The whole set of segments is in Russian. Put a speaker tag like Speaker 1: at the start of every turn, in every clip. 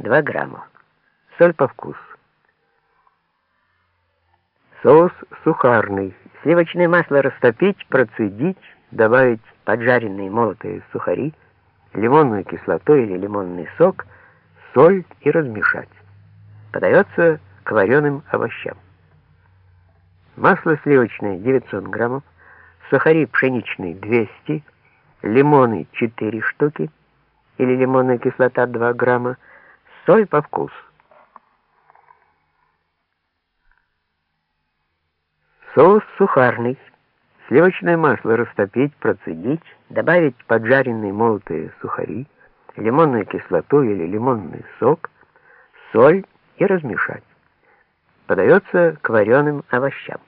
Speaker 1: 2 грамма. Соль по вкусу. Соус сухарный. Сливочное масло растопить, процедить, добавить поджаренные молотые сухари, лимонную кислоту или лимонный сок, соль и размешать. Подается к вареным овощам. Масло сливочное 900 граммов, сухари пшеничные 200, лимоны 4 штуки или лимонная кислота 2 грамма, соль по вкусу. Соус сухарный. Сливочное масло растопить, процедить, добавить поджаренные молотые сухари, лимонную кислоту или лимонный сок, соль и размешать. Подается к вареным овощам.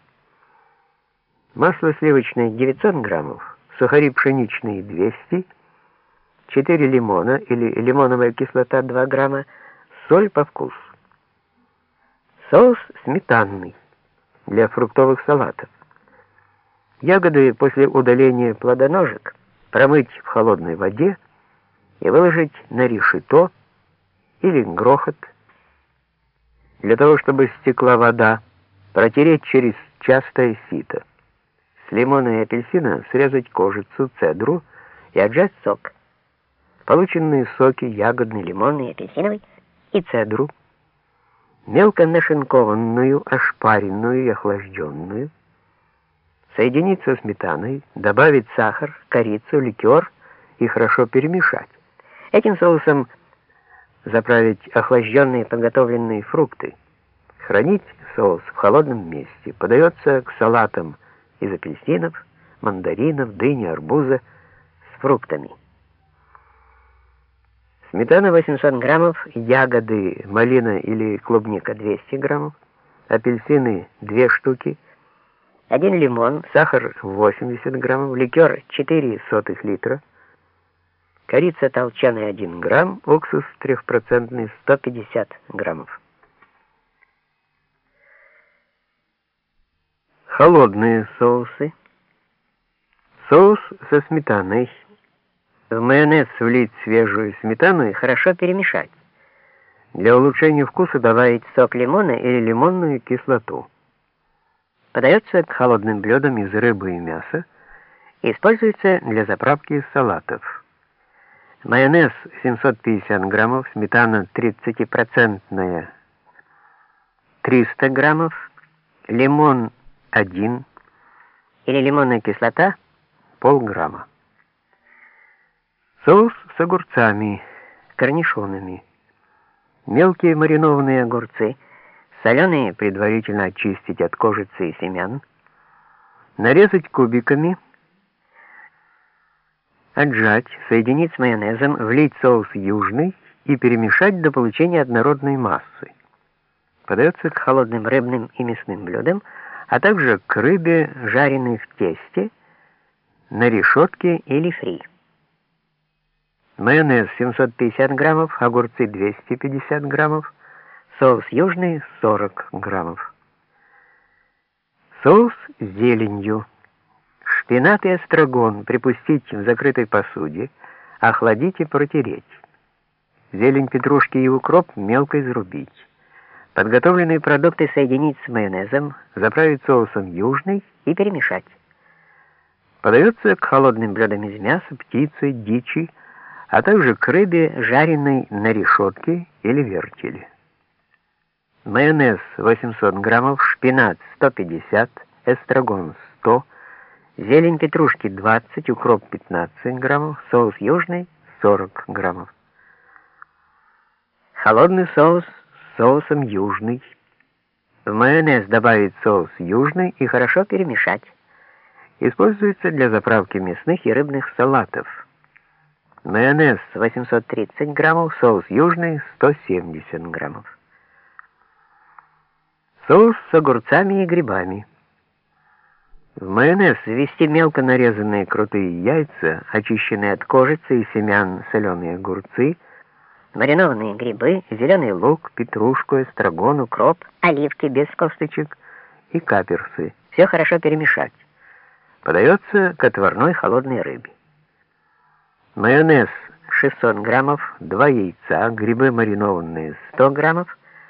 Speaker 1: Масло сливочное 900 граммов, сухари пшеничные 200, 4 лимона или лимоновая кислота 2 грамма, соль по вкусу. Соус сметанный для фруктовых салатов. Ягоды после удаления плодоножек промыть в холодной воде и выложить на решето или грохот. Для того, чтобы стекла вода, протереть через частое сито. С лимона и апельсина срезать кожицу, цедру и отжать сок. Полученные соки ягодный, лимонный, апельсиновый и цедру мелко нашинкованную, ошпаренную и охлажденную, соединить со сметаной, добавить сахар, корицу, ликер и хорошо перемешать. Этим соусом заправить охлажденные подготовленные фрукты. Хранить соус в холодном месте. Подается к салатам из апельсинов, мандаринов, дыни, арбуза с фруктами. Сметана 800 граммов, ягоды, малина или клубника 200 граммов, апельсины 2 штуки, один лимон, сахар 80 граммов, ликер 4 сотых литра, корица толченая 1 грамм, уксус 3% 150 граммов. Холодные соусы. Соус со сметаной в майонез влить свежую сметану и хорошо перемешать. Для улучшения вкуса добавить сок лимона или лимонную кислоту. Подается к холодным блюдам из рыбы и мяса используется для заправки салатов. Майонез 750 граммов, сметана 30% 300 граммов, лимон 1 или лимонная кислота полграмма. Соус с огурцами, корнишонами. Мелкие маринованные огурцы, соленые предварительно очистить от кожицы и семян, нарезать кубиками, отжать, соединить с майонезом, влить соус южный и перемешать до получения однородной массы. Подается к холодным рыбным и мясным блюдам, а также к рыбе, жареной в тесте, на решетке или фри майонез 750 граммов, огурцы 250 граммов, соус южный 40 граммов. Соус с зеленью. Шпинат и эстрагон припустить в закрытой посуде, охладить и протереть. Зелень петрушки и укроп мелко изрубить. Подготовленные продукты соединить с майонезом, заправить соусом южный и перемешать. Подается к холодным блюдам из мяса, птицы, дичи, а также к рыбе, жареной на решетке или вертеле. Майонез 800 граммов, шпинат 150, эстрагон 100, зелень петрушки 20, укроп 15 граммов, соус южный 40 граммов. Холодный соус с соусом южный. В майонез добавить соус южный и хорошо перемешать. Используется для заправки мясных и рыбных салатов. Майонез 830 граммов, соус южный 170 граммов. Соус с огурцами и грибами. В майонез ввести мелко нарезанные крутые яйца, очищенные от кожицы и семян соленые огурцы, маринованные грибы, зеленый лук, петрушку, эстрагон, укроп, оливки без косточек и каперсы. Все хорошо перемешать. Подается к отварной холодной рыбе. Майонез 600 граммов, 2 яйца, грибы маринованные 100 граммов,